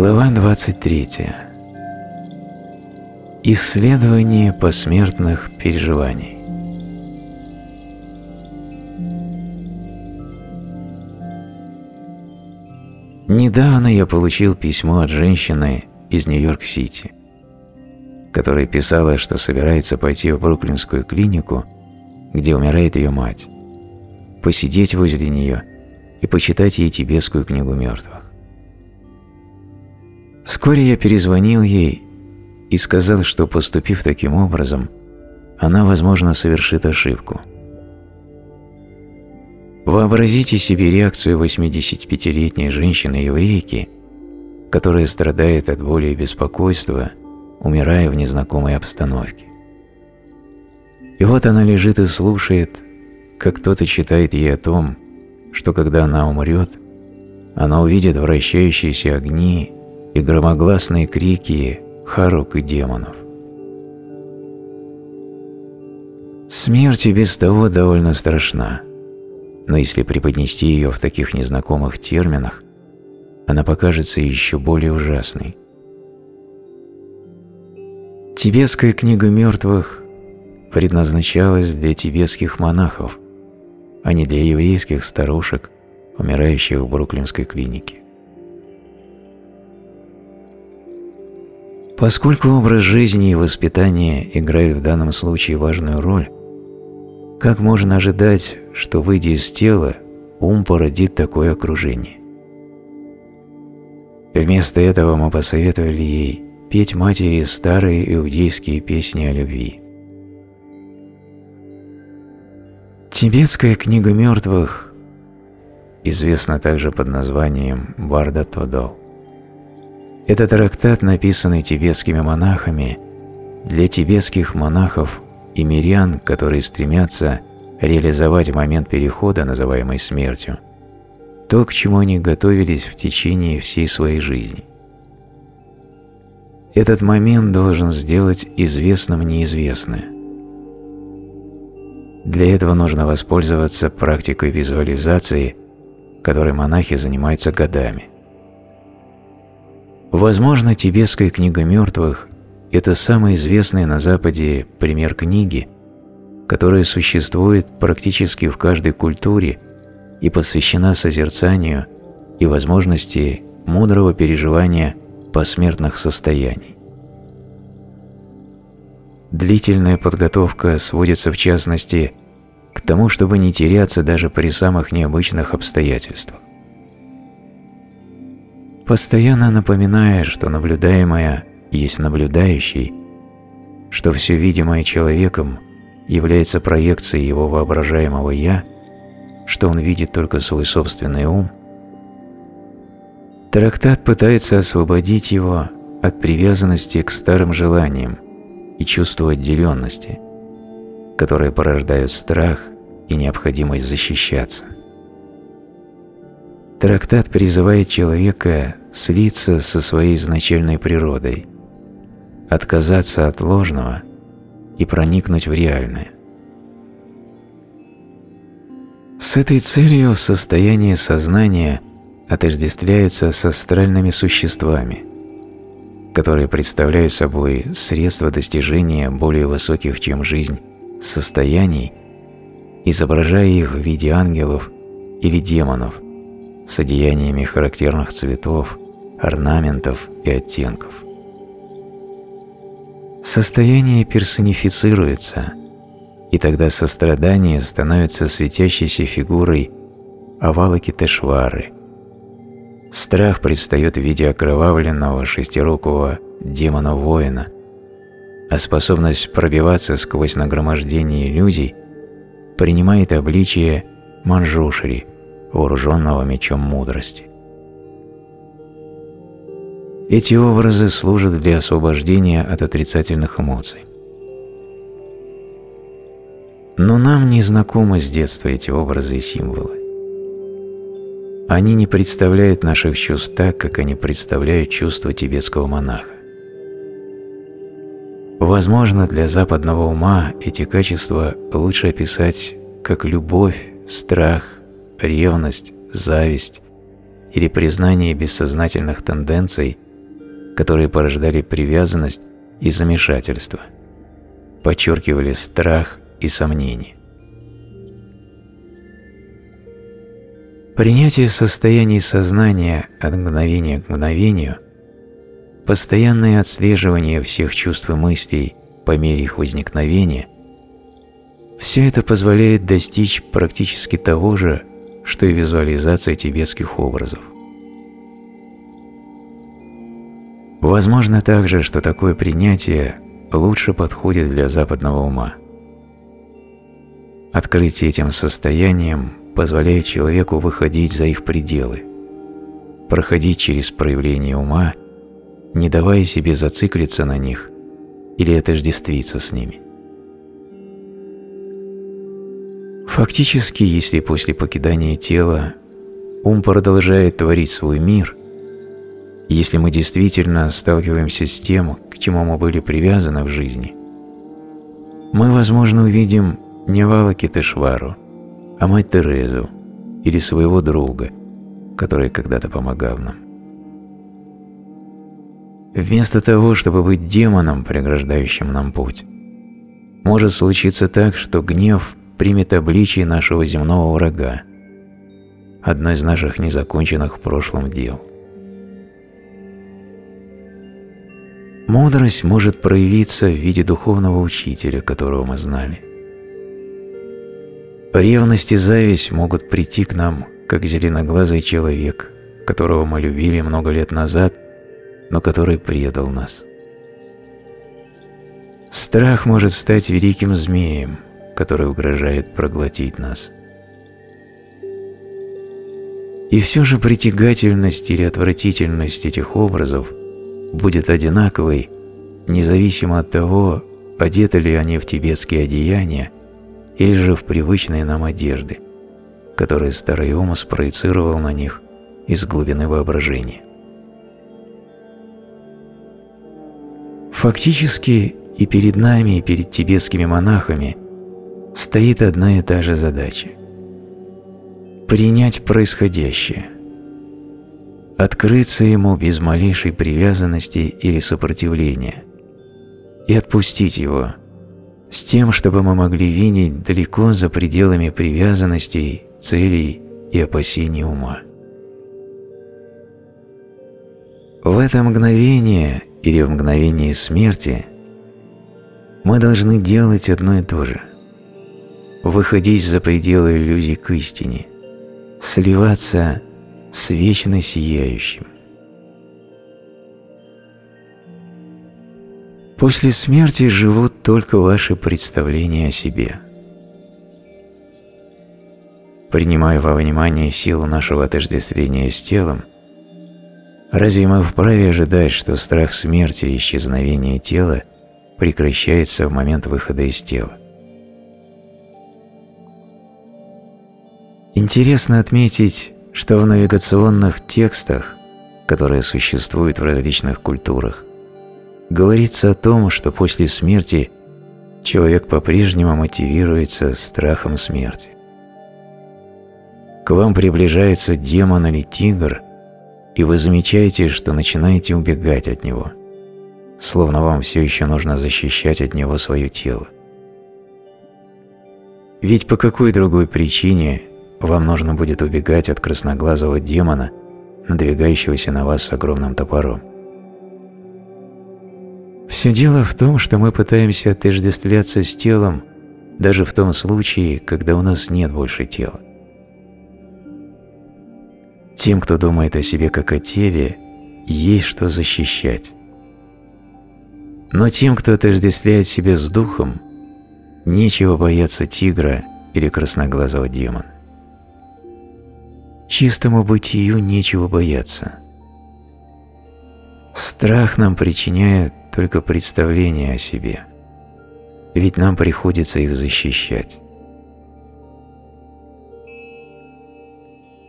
Глава 23. Исследование посмертных переживаний. Недавно я получил письмо от женщины из Нью-Йорк-Сити, которая писала, что собирается пойти в Бруклинскую клинику, где умирает ее мать, посидеть возле нее и почитать ей тибетскую книгу мертвых. Вскоре я перезвонил ей и сказал, что поступив таким образом, она, возможно, совершит ошибку. Вообразите себе реакцию 85-летней женщины-еврейки, которая страдает от боли и беспокойства, умирая в незнакомой обстановке. И вот она лежит и слушает, как кто-то читает ей о том, что когда она умрет, она увидит вращающиеся огни и громогласные крики харук и демонов. Смерть и без того довольно страшна, но если преподнести ее в таких незнакомых терминах, она покажется еще более ужасной. Тибетская книга мертвых предназначалась для тибетских монахов, а не для еврейских старушек, умирающих в Бруклинской клинике. Поскольку образ жизни и воспитание играют в данном случае важную роль, как можно ожидать, что, выйдя из тела, ум породит такое окружение? Вместо этого мы посоветовали ей петь матери старые иудейские песни о любви. Тибетская книга мертвых известна также под названием Барда Тодол. Это трактат, написанный тибетскими монахами для тибетских монахов и мирян, которые стремятся реализовать момент перехода, называемый смертью, то, к чему они готовились в течение всей своей жизни. Этот момент должен сделать известным неизвестное. Для этого нужно воспользоваться практикой визуализации, которой монахи занимаются годами. Возможно, тибетская книга мертвых – это самый известный на Западе пример книги, которая существует практически в каждой культуре и посвящена созерцанию и возможности мудрого переживания посмертных состояний. Длительная подготовка сводится в частности к тому, чтобы не теряться даже при самых необычных обстоятельствах постоянно напоминая, что наблюдаемое есть наблюдающий, что все видимое человеком является проекцией его воображаемого «я», что он видит только свой собственный ум, трактат пытается освободить его от привязанности к старым желаниям и чувству отделенности, которые порождают страх и необходимость защищаться. Трактат призывает человека слиться со своей изначальной природой, отказаться от ложного и проникнуть в реальное. С этой целью состояние сознания отождествляется с астральными существами, которые представляют собой средства достижения более высоких, чем жизнь, состояний, изображая их в виде ангелов или демонов – с одеяниями характерных цветов, орнаментов и оттенков. Состояние персонифицируется, и тогда сострадание становится светящейся фигурой Авалакитешвары. Страх предстает в виде окровавленного шестирукого демона-воина, а способность пробиваться сквозь нагромождение иллюзий принимает обличие Манжушри, вооруженного мечом мудрости. Эти образы служат для освобождения от отрицательных эмоций. Но нам не знакомы с детства эти образы и символы. Они не представляют наших чувств так, как они представляют чувства тибетского монаха. Возможно, для западного ума эти качества лучше описать как любовь, страх, ревность, зависть или признание бессознательных тенденций которые порождали привязанность и замешательство, подчеркивали страх и сомнение. Принятие состояний сознания от мгновения к мгновению, постоянное отслеживание всех чувств и мыслей по мере их возникновения – все это позволяет достичь практически того же, что и визуализация тибетских образов. Возможно также, что такое принятие лучше подходит для западного ума. Открытие этим состоянием позволяет человеку выходить за их пределы, проходить через проявление ума, не давая себе зациклиться на них или отождествиться с ними. Фактически, если после покидания тела ум продолжает творить свой мир, если мы действительно сталкиваемся с тем, к чему мы были привязаны в жизни, мы, возможно, увидим не Валакитешвару, а мать Терезу или своего друга, который когда-то помогал нам. Вместо того, чтобы быть демоном, преграждающим нам путь, может случиться так, что гнев примет обличие нашего земного врага, одно из наших незаконченных в прошлом дел. Мудрость может проявиться в виде духовного учителя, которого мы знали. Ревность и зависть могут прийти к нам, как зеленоглазый человек, которого мы любили много лет назад, но который предал нас. Страх может стать великим змеем – который угрожает проглотить нас. И все же притягательность или отвратительность этих образов будет одинаковой, независимо от того, одеты ли они в тибетские одеяния или же в привычные нам одежды, которые старый ум спроецировал на них из глубины воображения. Фактически и перед нами, и перед тибетскими монахами – стоит одна и та же задача – принять происходящее, открыться ему без малейшей привязанности или сопротивления. И отпустить его с тем, чтобы мы могли видеть далеко за пределами привязанностей, целей и опасений ума. В это мгновение или в мгновение смерти мы должны делать одно и то же – выходить за пределы иллюзий к истине, сливаться с вечно сияющим. После смерти живут только ваши представления о себе. Принимая во внимание силу нашего отождествления с телом, разве мы вправе ожидать, что страх смерти и исчезновения тела прекращается в момент выхода из тела? Интересно отметить, что в навигационных текстах, которые существуют в различных культурах, говорится о том, что после смерти человек по-прежнему мотивируется страхом смерти. К вам приближается демон или тигр, и вы замечаете, что начинаете убегать от него, словно вам все еще нужно защищать от него свое тело. Ведь по какой другой причине вам нужно будет убегать от красноглазого демона, надвигающегося на вас с огромным топором. Все дело в том, что мы пытаемся отождествляться с телом даже в том случае, когда у нас нет больше тела. Тем, кто думает о себе как о теле, есть что защищать. Но тем, кто отождествляет себя с духом, нечего бояться тигра или красноглазого демона. Чистому бытию нечего бояться. Страх нам причиняет только представление о себе, ведь нам приходится их защищать.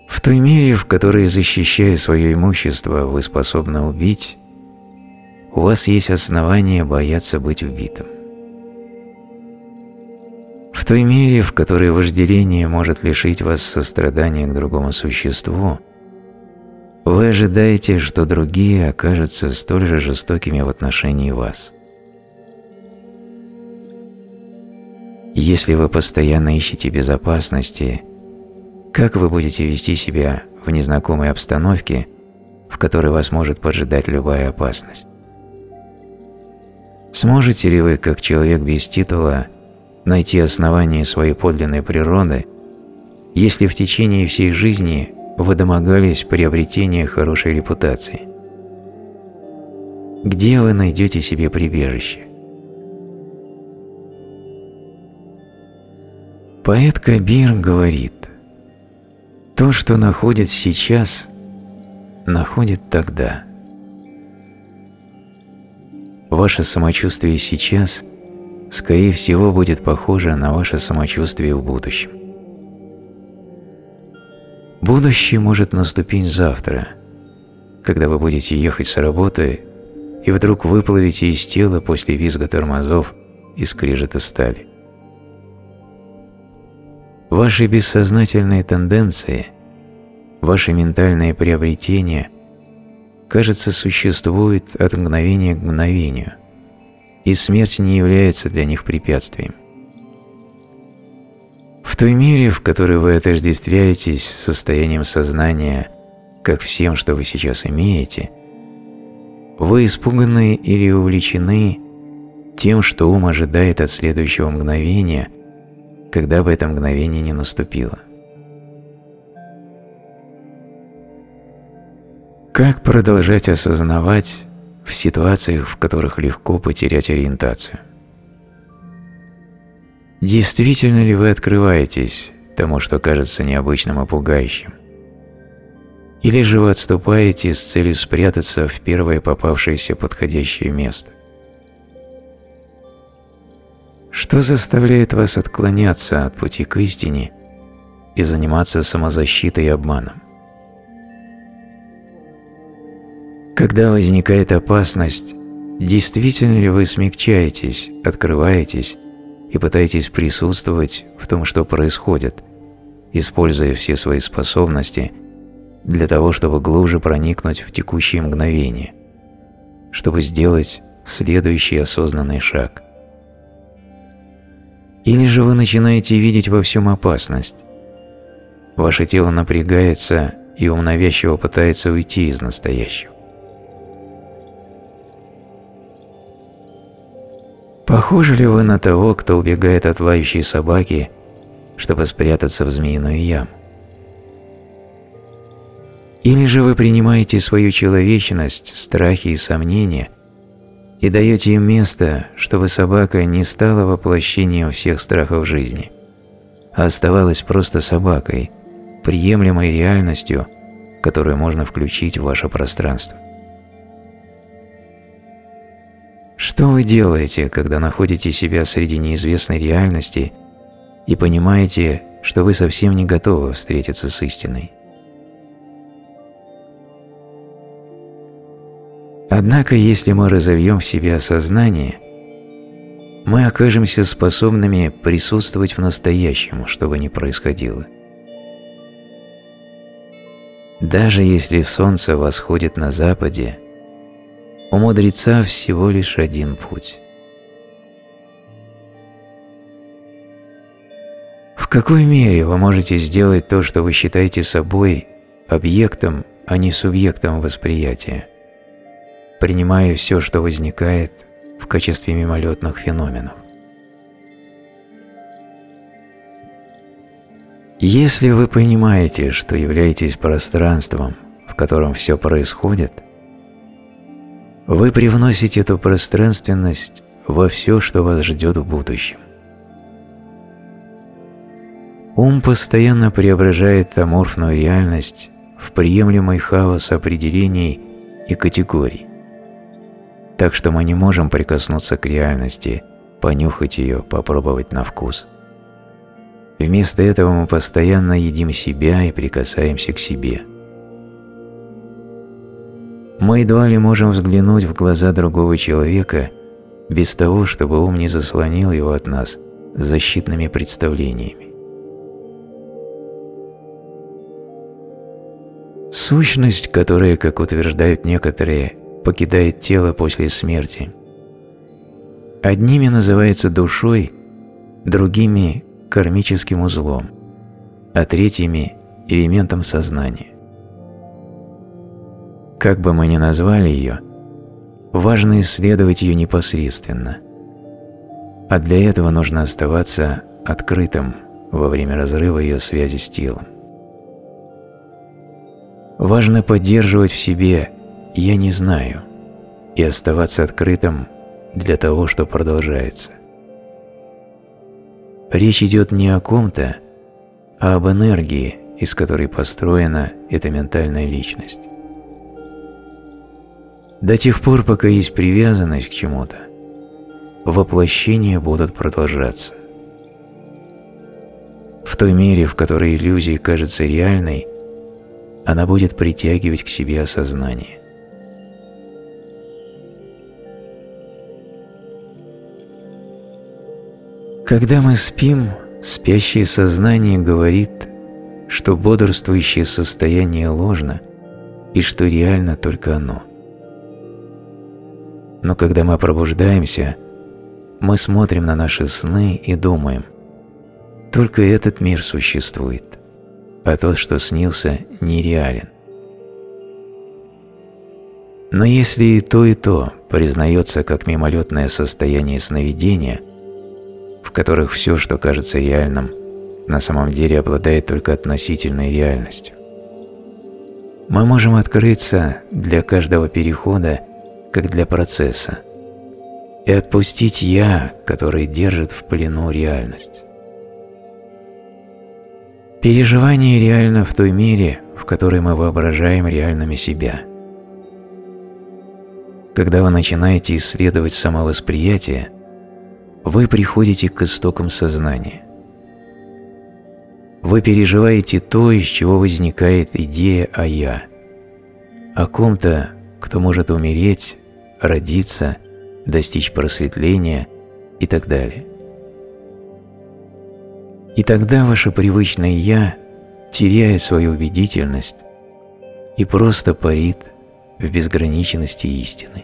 В той мере, в которой, защищая свое имущество, вы способны убить, у вас есть основания бояться быть убитым. В той мере, в которой вожделение может лишить вас сострадания к другому существу, Вы ожидаете, что другие окажутся столь же жестокими в отношении вас. Если вы постоянно ищете безопасности, как вы будете вести себя в незнакомой обстановке, в которой вас может поджидать любая опасность? Сможете ли вы, как человек без титула, найти основание своей подлинной природы, если в течение всей жизни вы домогались приобретения хорошей репутации? Где вы найдете себе прибежище? Поэт Кабир говорит, «То, что находит сейчас, находит тогда». Ваше самочувствие сейчас, скорее всего, будет похоже на ваше самочувствие в будущем. Будущее может наступить завтра, когда вы будете ехать с работы и вдруг выплывете из тела после визга тормозов и скрежета стали. Ваши бессознательные тенденции, ваши ментальные приобретения – кажется, существует от мгновения к мгновению, и смерть не является для них препятствием. В той мере, в которой вы отождествляетесь состоянием сознания, как всем, что вы сейчас имеете, вы испуганы или увлечены тем, что ум ожидает от следующего мгновения, когда бы это мгновение не наступило. Как продолжать осознавать в ситуациях, в которых легко потерять ориентацию? Действительно ли вы открываетесь тому, что кажется необычным и пугающим? Или же вы отступаете с целью спрятаться в первое попавшееся подходящее место? Что заставляет вас отклоняться от пути к истине и заниматься самозащитой и обманом? Когда возникает опасность, действительно ли вы смягчаетесь, открываетесь и пытаетесь присутствовать в том, что происходит, используя все свои способности для того, чтобы глубже проникнуть в текущее мгновение, чтобы сделать следующий осознанный шаг. Или же вы начинаете видеть во всем опасность. Ваше тело напрягается и ум навязчиво пытается уйти из настоящего. Похожи ли вы на того, кто убегает от лающей собаки, чтобы спрятаться в змеиную яму? Или же вы принимаете свою человечность, страхи и сомнения и даете им место, чтобы собака не стала воплощением всех страхов жизни, а оставалась просто собакой, приемлемой реальностью, которую можно включить в ваше пространство? Что вы делаете, когда находите себя среди неизвестной реальности и понимаете, что вы совсем не готовы встретиться с истиной? Однако, если мы разовьем в себе осознание, мы окажемся способными присутствовать в настоящем, что бы ни происходило. Даже если солнце восходит на западе, у мудреца всего лишь один путь. В какой мере вы можете сделать то, что вы считаете собой объектом, а не субъектом восприятия, принимая все, что возникает в качестве мимолетных феноменов? Если вы понимаете, что являетесь пространством, в котором все происходит – вы привносите эту пространственность во все, что вас ждет в будущем. Ум постоянно преображает аморфную реальность в приемлемый хаос определений и категорий. Так что мы не можем прикоснуться к реальности, понюхать ее, попробовать на вкус. Вместо этого мы постоянно едим себя и прикасаемся к себе – мы едва ли можем взглянуть в глаза другого человека без того, чтобы ум не заслонил его от нас защитными представлениями. Сущность, которая, как утверждают некоторые, покидает тело после смерти, одними называется душой, другими – кармическим узлом, а третьими – элементом сознания. Как бы мы ни назвали ее, важно исследовать ее непосредственно, а для этого нужно оставаться открытым во время разрыва ее связи с телом. Важно поддерживать в себе «я не знаю» и оставаться открытым для того, что продолжается. Речь идет не о ком-то, а об энергии, из которой построена эта ментальная личность. До тех пор, пока есть привязанность к чему-то, воплощения будут продолжаться. В той мере, в которой иллюзия кажется реальной, она будет притягивать к себе осознание. Когда мы спим, спящее сознание говорит, что бодрствующее состояние ложно и что реально только оно. Но когда мы пробуждаемся, мы смотрим на наши сны и думаем, только этот мир существует а тот, что снился, нереален. Но если и то, и то признается как мимолетное состояние сновидения, в которых все, что кажется реальным, на самом деле обладает только относительной реальностью, мы можем открыться для каждого перехода, как для процесса, и отпустить «я», который держит в плену реальность. Переживание реально в той мере, в которой мы воображаем реальными себя. Когда вы начинаете исследовать самовосприятие, вы приходите к истокам сознания. Вы переживаете то, из чего возникает идея о «я», о ком-то, кто может умереть, родиться, достичь просветления и так далее. И тогда ваше привычное «я» теряет свою убедительность и просто парит в безграничности истины.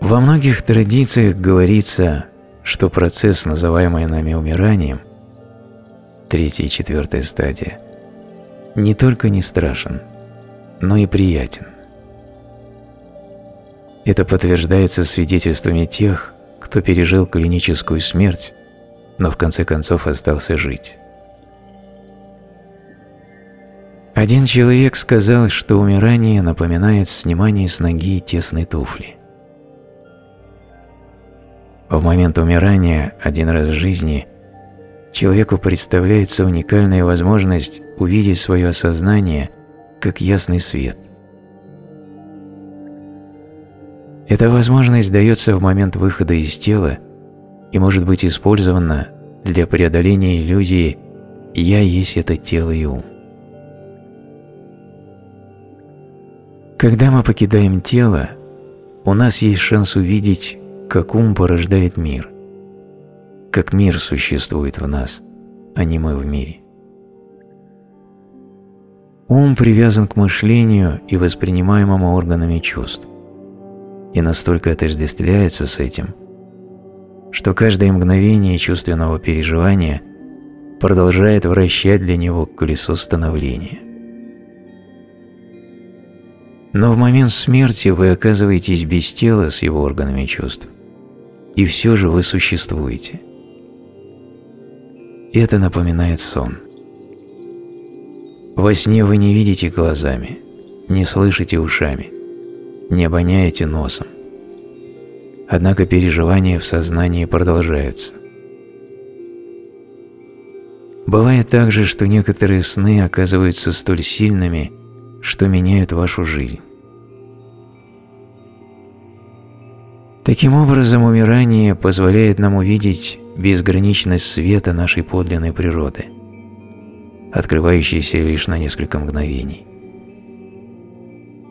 Во многих традициях говорится, что процесс, называемый нами умиранием, третья и четвертая стадия, не только не страшен, но и приятен. Это подтверждается свидетельствами тех, кто пережил клиническую смерть, но в конце концов остался жить. Один человек сказал, что умирание напоминает снимание с ноги тесной туфли. В момент умирания один раз в жизни человеку представляется уникальная возможность увидеть свое осознание как ясный свет – Эта возможность дается в момент выхода из тела и может быть использована для преодоления иллюзии «я есть это тело и ум». Когда мы покидаем тело, у нас есть шанс увидеть, как ум порождает мир, как мир существует в нас, а не мы в мире. Ум привязан к мышлению и воспринимаемому органами чувств и настолько отождествляется с этим, что каждое мгновение чувственного переживания продолжает вращать для него колесо становления. Но в момент смерти вы оказываетесь без тела с его органами чувств, и все же вы существуете. Это напоминает сон. Во сне вы не видите глазами, не слышите ушами – не обоняете носом. Однако переживания в сознании продолжаются. Бывает также, что некоторые сны оказываются столь сильными, что меняют вашу жизнь. Таким образом, умирание позволяет нам увидеть безграничность света нашей подлинной природы, открывающейся лишь на несколько мгновений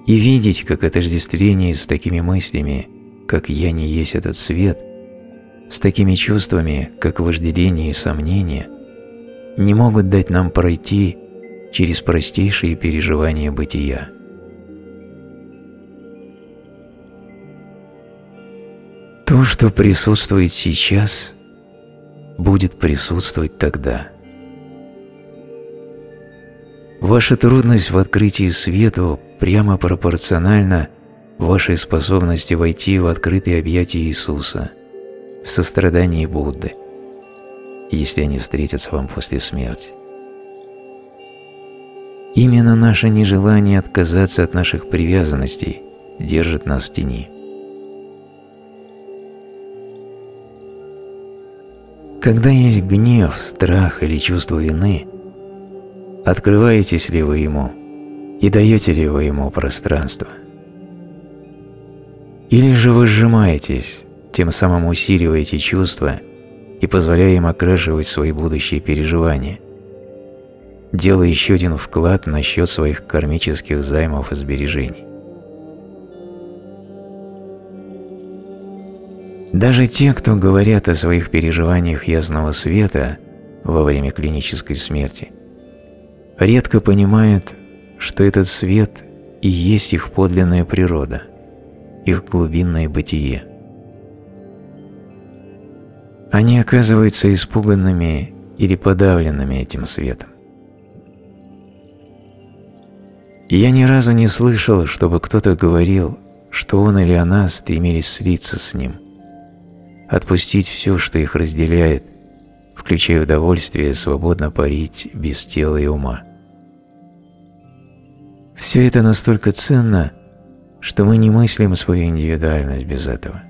и видеть, как отождествление с такими мыслями, как «я не есть этот свет», с такими чувствами, как вожделение и сомнение, не могут дать нам пройти через простейшие переживания бытия. То, что присутствует сейчас, будет присутствовать тогда. Ваша трудность в открытии свету прямо пропорциональна вашей способности войти в открытые объятия Иисуса, в сострадании Будды, если они встретятся вам после смерти. Именно наше нежелание отказаться от наших привязанностей держит нас в тени. Когда есть гнев, страх или чувство вины, открываетесь ли вы ему и даете ли вы ему пространство? Или же вы сжимаетесь, тем самым усиливаете чувства и позволяя им окрашивать свои будущие переживания, делая еще один вклад на счет своих кармических займов и сбережений. Даже те, кто говорят о своих переживаниях ясного света во время клинической смерти, редко понимают, что этот свет и есть их подлинная природа – их глубинное бытие. Они оказываются испуганными или подавленными этим светом. Я ни разу не слышал, чтобы кто-то говорил, что он или она стремились слиться с ним, отпустить все, что их разделяет, включая удовольствие свободно парить без тела и ума. Все это настолько ценно, что мы не мыслим свою индивидуальность без этого.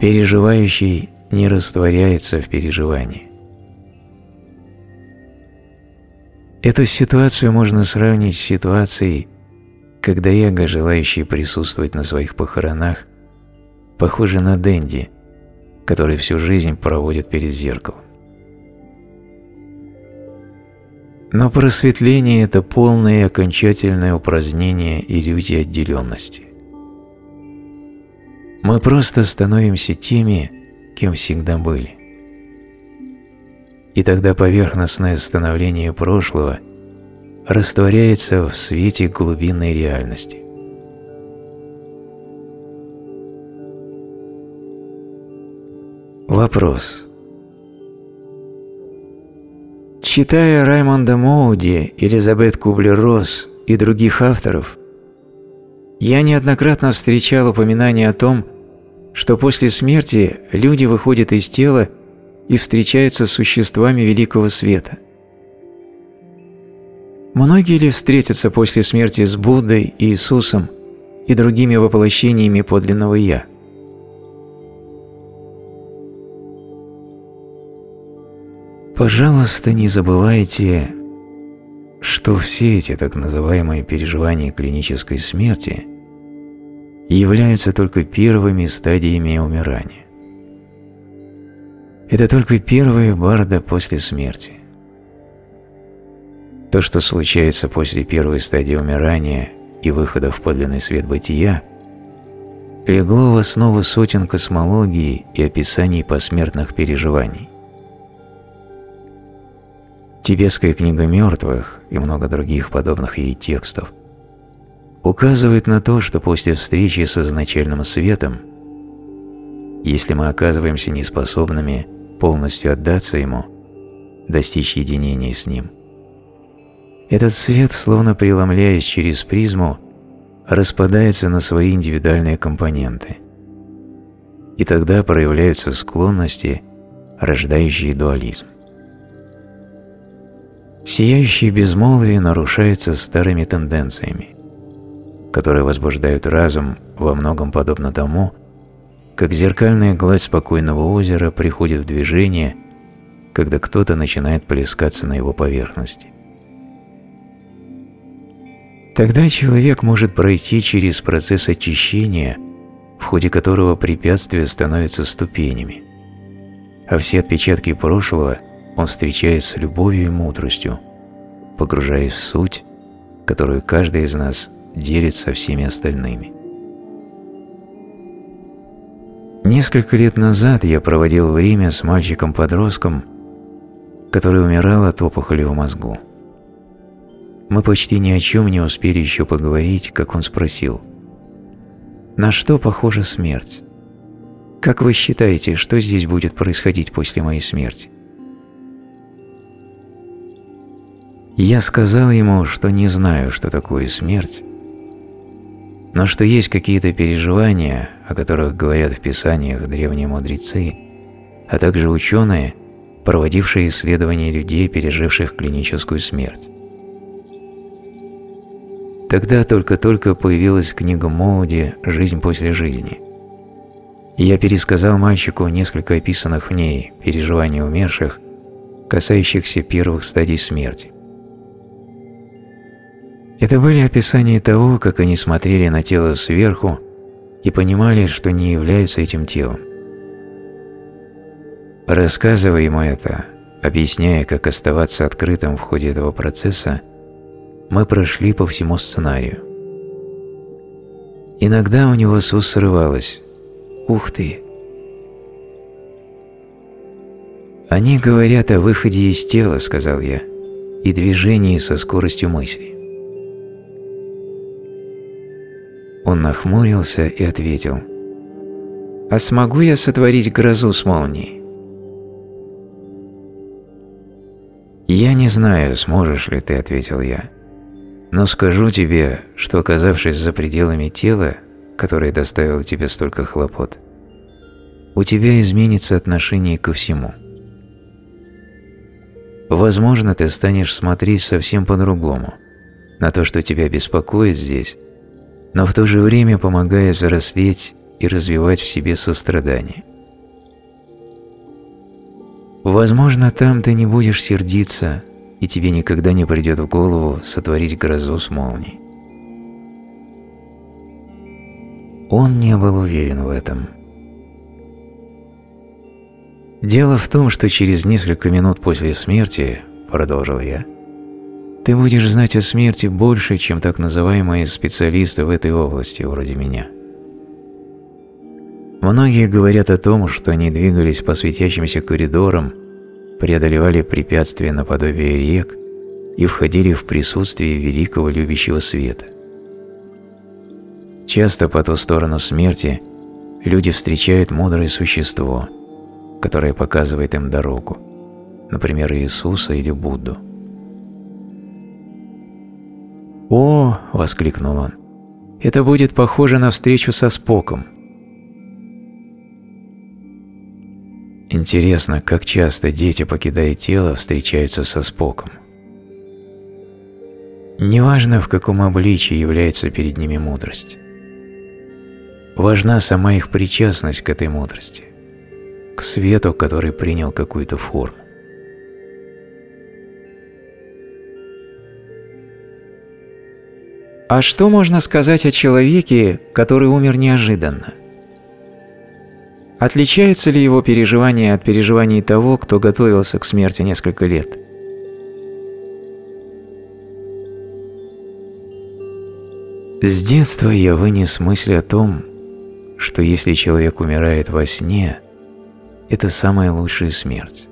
Переживающий не растворяется в переживании. Эту ситуацию можно сравнить с ситуацией, когда эго, желающий присутствовать на своих похоронах, похоже на Дэнди, который всю жизнь проводит перед зеркалом. Но просветление – это полное и окончательное упразднение иллюзии отделенности. Мы просто становимся теми, кем всегда были. И тогда поверхностное становление прошлого растворяется в свете глубинной реальности. Вопрос. Читая Раймонда Моуди, Элизабет Кублер-Росс и других авторов, я неоднократно встречал упоминание о том, что после смерти люди выходят из тела и встречаются с существами Великого Света. Многие ли встретятся после смерти с Буддой, Иисусом и другими воплощениями подлинного «Я»? Пожалуйста, не забывайте, что все эти так называемые переживания клинической смерти являются только первыми стадиями умирания. Это только первая барда после смерти. То, что случается после первой стадии умирания и выхода в подлинный свет бытия, легло в основу сотен космологии и описаний посмертных переживаний. Тибетская книга мертвых и много других подобных ей текстов указывает на то, что после встречи с изначальным светом, если мы оказываемся неспособными полностью отдаться ему, достичь единения с ним, этот свет, словно преломляясь через призму, распадается на свои индивидуальные компоненты. И тогда проявляются склонности, рождающие дуализм. Сияющее безмолвие нарушается старыми тенденциями, которые возбуждают разум во многом подобно тому, как зеркальная гладь спокойного озера приходит в движение, когда кто-то начинает плескаться на его поверхности. Тогда человек может пройти через процесс очищения, в ходе которого препятствия становятся ступенями, а все отпечатки прошлого он встречает с любовью и мудростью, погружаясь в суть, которую каждый из нас делит со всеми остальными. Несколько лет назад я проводил время с мальчиком-подростком, который умирал от опухоли в мозгу. Мы почти ни о чем не успели еще поговорить, как он спросил. «На что похожа смерть? Как вы считаете, что здесь будет происходить после моей смерти?» Я сказал ему, что не знаю, что такое смерть, но что есть какие-то переживания, о которых говорят в писаниях древние мудрецы, а также ученые, проводившие исследования людей, переживших клиническую смерть. Тогда только-только появилась книга Моуди «Жизнь после жизни». Я пересказал мальчику несколько описанных в ней переживаний умерших, касающихся первых стадий смерти. Это были описания того, как они смотрели на тело сверху и понимали, что не являются этим телом. Рассказывая ему это, объясняя, как оставаться открытым в ходе этого процесса, мы прошли по всему сценарию. Иногда у него с срывалось «Ух ты!». «Они говорят о выходе из тела», — сказал я, — «и движении со скоростью мысли». Он нахмурился и ответил. «А смогу я сотворить грозу с молнией?» «Я не знаю, сможешь ли ты», — ответил я. «Но скажу тебе, что оказавшись за пределами тела, которое доставило тебе столько хлопот, у тебя изменится отношение ко всему. Возможно, ты станешь смотреть совсем по-другому на то, что тебя беспокоит здесь, но в то же время помогая взрослеть и развивать в себе сострадание. Возможно, там ты не будешь сердиться, и тебе никогда не придет в голову сотворить грозу с молнией. Он не был уверен в этом. «Дело в том, что через несколько минут после смерти, — продолжил я, — ты будешь знать о смерти больше, чем так называемые специалисты в этой области, вроде меня. Многие говорят о том, что они двигались по светящимся коридорам, преодолевали препятствия наподобие рек и входили в присутствие великого любящего света. Часто по ту сторону смерти люди встречают мудрое существо, которое показывает им дорогу, например, Иисуса или Будду. «О!» – воскликнул он. «Это будет похоже на встречу со Споком». Интересно, как часто дети, покидая тело, встречаются со Споком. Неважно, в каком обличии является перед ними мудрость. Важна сама их причастность к этой мудрости, к свету, который принял какую-то форму. А что можно сказать о человеке, который умер неожиданно? Отличаются ли его переживания от переживаний того, кто готовился к смерти несколько лет? С детства я вынес мысль о том, что если человек умирает во сне, это самая лучшая смерть.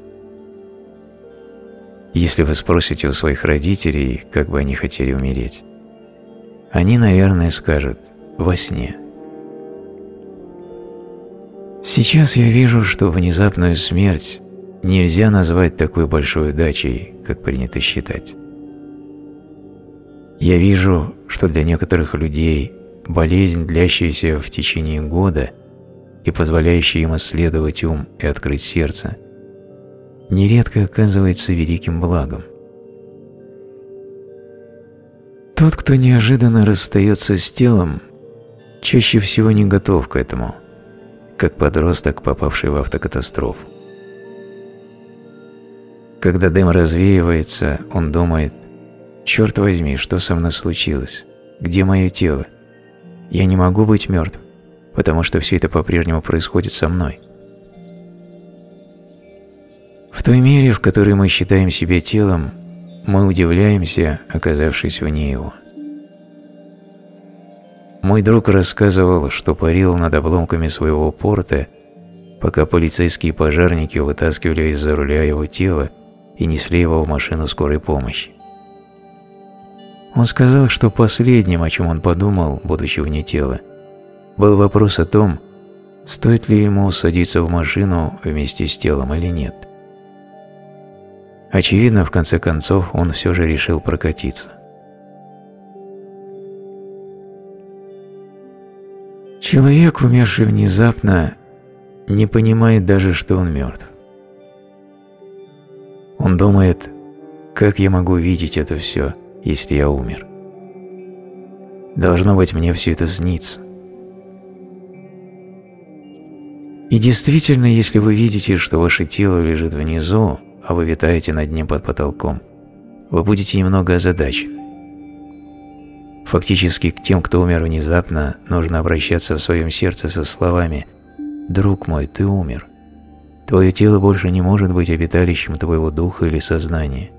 Если вы спросите у своих родителей, как бы они хотели умереть, они, наверное, скажут «во сне». Сейчас я вижу, что внезапную смерть нельзя назвать такой большой удачей, как принято считать. Я вижу, что для некоторых людей болезнь, длящаяся в течение года и позволяющая им исследовать ум и открыть сердце, нередко оказывается великим благом. Тот, кто неожиданно расстается с телом, чаще всего не готов к этому, как подросток, попавший в автокатастрофу. Когда дым развеивается, он думает, «Черт возьми, что со мной случилось? Где мое тело? Я не могу быть мертв, потому что все это по-прежнему происходит со мной». В той мере, в которой мы считаем себя телом, мы удивляемся, оказавшись вне его. Мой друг рассказывал, что парил над обломками своего порта, пока полицейские пожарники вытаскивали из-за руля его тело и несли его в машину скорой помощи. Он сказал, что последним, о чем он подумал, будучи вне тела, был вопрос о том, стоит ли ему садиться в машину вместе с телом или нет. Очевидно, в конце концов, он все же решил прокатиться. Человек, умерший внезапно, не понимает даже, что он мертв. Он думает, как я могу видеть это все, если я умер? Должно быть, мне все это снится. И действительно, если вы видите, что ваше тело лежит внизу, а вы витаете над ним под потолком, вы будете немного озадачены. Фактически к тем, кто умер внезапно, нужно обращаться в своем сердце со словами «Друг мой, ты умер. Твое тело больше не может быть обиталищем твоего духа или сознания.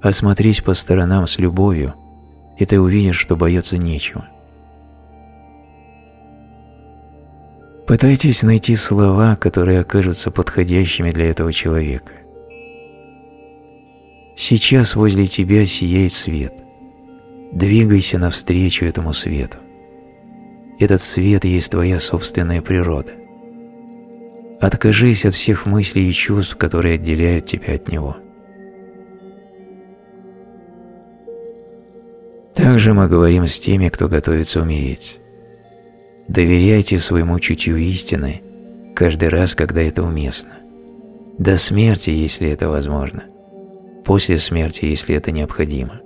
Осмотрись по сторонам с любовью, и ты увидишь, что бояться нечего». Пытайтесь найти слова, которые окажутся подходящими для этого человека. Сейчас возле тебя сияет свет. Двигайся навстречу этому свету. Этот свет есть твоя собственная природа. Откажись от всех мыслей и чувств, которые отделяют тебя от него. Также мы говорим с теми, кто готовится умереть. Доверяйте своему чутью истины каждый раз, когда это уместно. До смерти, если это возможно. После смерти, если это необходимо.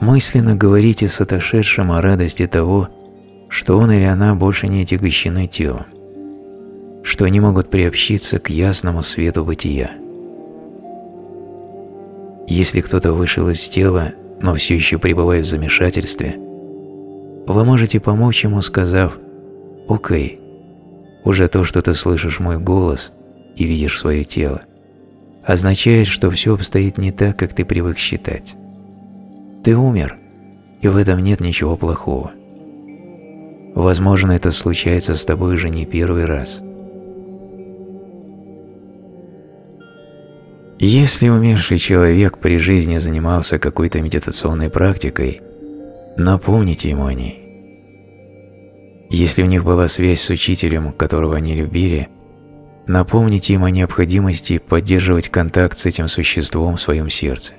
Мысленно говорите с отошедшим о радости того, что он или она больше не отягощены телом, что они могут приобщиться к ясному свету бытия. Если кто-то вышел из тела, но все еще пребывает в замешательстве – вы можете помочь ему, сказав «Окей, уже то, что ты слышишь мой голос и видишь свое тело, означает, что все обстоит не так, как ты привык считать. Ты умер, и в этом нет ничего плохого. Возможно, это случается с тобой уже не первый раз. Если умерший человек при жизни занимался какой-то медитационной практикой – Напомните ему о ней. Если у них была связь с учителем, которого они любили, напомните им о необходимости поддерживать контакт с этим существом в своем сердце.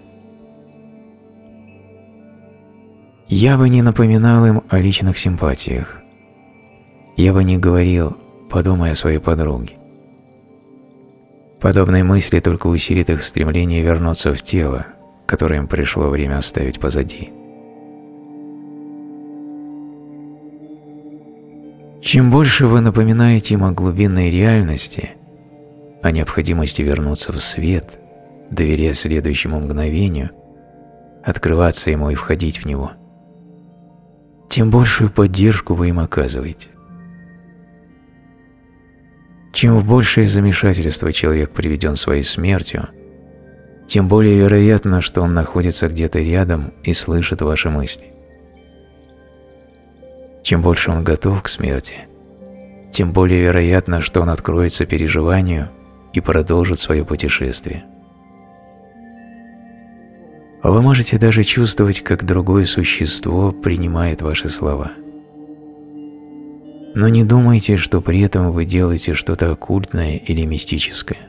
Я бы не напоминал им о личных симпатиях. Я бы не говорил, подумай о своей подруге. Подобные мысли только усилит их стремление вернуться в тело, которое им пришло время оставить позади. Чем больше вы напоминаете им о глубинной реальности, о необходимости вернуться в свет, доверяя следующему мгновению, открываться ему и входить в него, тем большую поддержку вы им оказываете. Чем в большее замешательство человек приведен своей смертью, тем более вероятно, что он находится где-то рядом и слышит ваши мысли. Чем больше он готов к смерти, тем более вероятно, что он откроется переживанию и продолжит свое путешествие. А вы можете даже чувствовать, как другое существо принимает ваши слова. Но не думайте, что при этом вы делаете что-то оккультное или мистическое.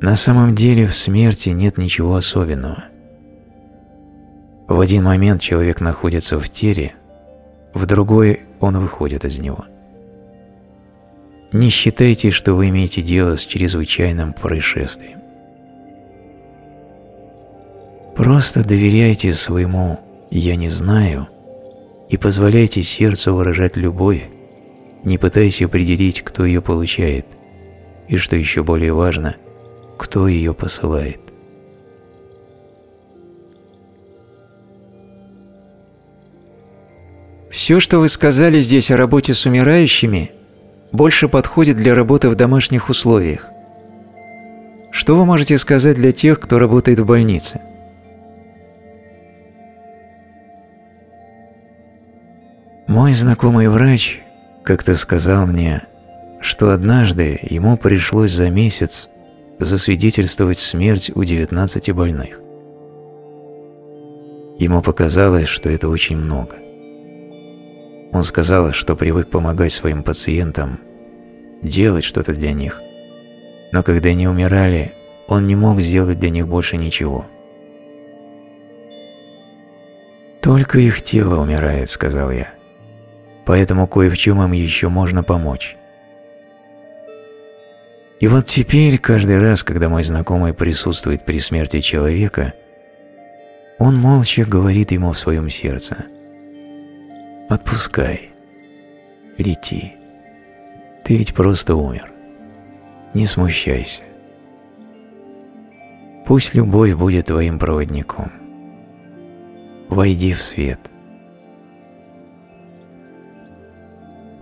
На самом деле в смерти нет ничего особенного. В один момент человек находится в теле, в другой он выходит из него. Не считайте, что вы имеете дело с чрезвычайным происшествием. Просто доверяйте своему «я не знаю» и позволяйте сердцу выражать любовь, не пытаясь определить, кто ее получает, и, что еще более важно, кто ее посылает. Все, что вы сказали здесь о работе с умирающими, больше подходит для работы в домашних условиях. Что вы можете сказать для тех, кто работает в больнице? Мой знакомый врач как-то сказал мне, что однажды ему пришлось за месяц засвидетельствовать смерть у 19 больных. Ему показалось, что это очень много. Он сказал, что привык помогать своим пациентам, делать что-то для них, но когда они умирали, он не мог сделать для них больше ничего. «Только их тело умирает», — сказал я. «Поэтому кое в чем им еще можно помочь». И вот теперь, каждый раз, когда мой знакомый присутствует при смерти человека, он молча говорит ему в своем сердце «Отпускай, лети, ты ведь просто умер, не смущайся. Пусть любовь будет твоим проводником. Войди в свет».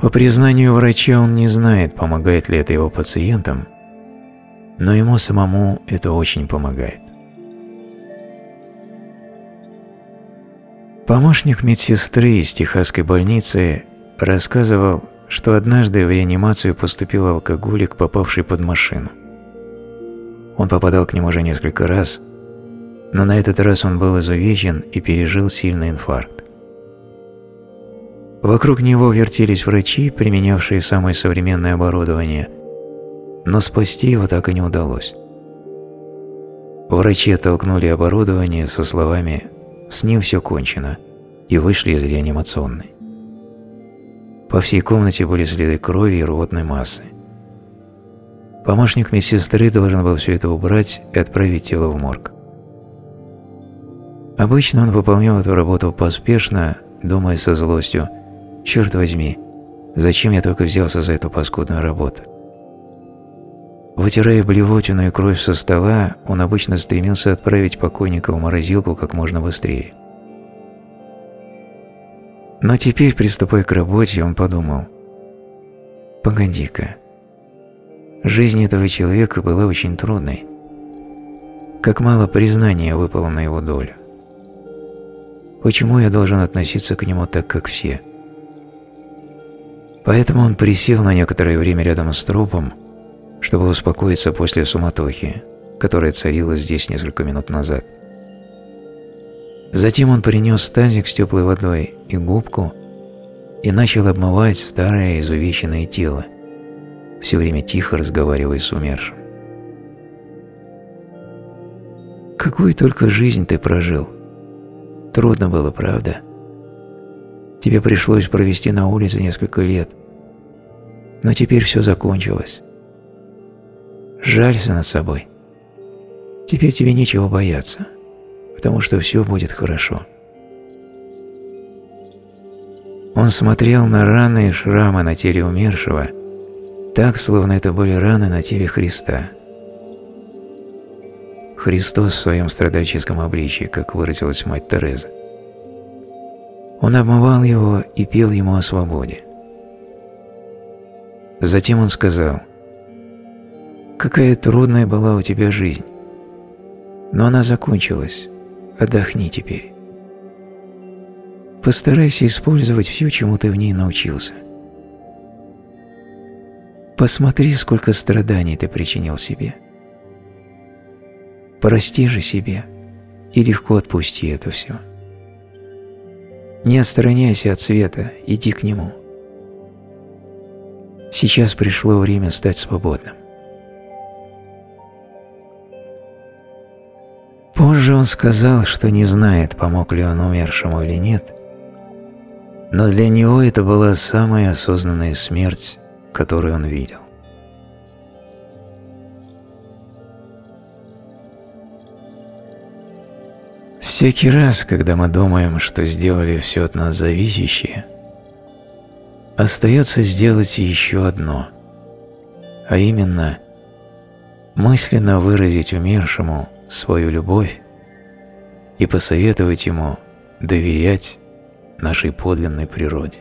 По признанию врача он не знает, помогает ли это его пациентам, но ему самому это очень помогает. Помощник медсестры из Техасской больницы рассказывал, что однажды в реанимацию поступил алкоголик, попавший под машину. Он попадал к нему уже несколько раз, но на этот раз он был изувечен и пережил сильный инфаркт. Вокруг него вертелись врачи, применявшие самое современное оборудование, но спасти его так и не удалось. Врачи оттолкнули оборудование со словами «с ним все кончено» и вышли из реанимационной. По всей комнате были следы крови и рвотной массы. Помощник медсестры должен был все это убрать и отправить тело в морг. Обычно он выполнял эту работу поспешно, думая со злостью – Черт возьми, зачем я только взялся за эту паскудную работу? Вытирая блевотину и кровь со стола, он обычно стремился отправить покойника в морозилку как можно быстрее. Но теперь, приступая к работе, он подумал, «Погоди-ка, жизнь этого человека была очень трудной. Как мало признания выпало на его долю. Почему я должен относиться к нему так, как все?» Поэтому он присел на некоторое время рядом с трупом, чтобы успокоиться после суматохи, которая царила здесь несколько минут назад. Затем он принес тазик с теплой водой и губку и начал обмывать старое изувеченное тело, все время тихо разговаривая с умершим. Какую только жизнь ты прожил. Трудно было, правда? Тебе пришлось провести на улице несколько лет. Но теперь все закончилось. Жалься над собой. Теперь тебе нечего бояться, потому что все будет хорошо. Он смотрел на раны и шрамы на теле умершего, так, словно это были раны на теле Христа. Христос в своем страдальческом обличии, как выразилась мать Тереза. Он обмывал его и пел ему о свободе. Затем он сказал, «Какая трудная была у тебя жизнь, но она закончилась, отдохни теперь. Постарайся использовать все, чему ты в ней научился. Посмотри, сколько страданий ты причинил себе. Прости же себе и легко отпусти это все». Не отстраняйся от света, иди к нему. Сейчас пришло время стать свободным. Позже он сказал, что не знает, помог ли он умершему или нет, но для него это была самая осознанная смерть, которую он видел. Всякий раз, когда мы думаем, что сделали все от нас зависящее, остается сделать еще одно, а именно мысленно выразить умершему свою любовь и посоветовать ему доверять нашей подлинной природе.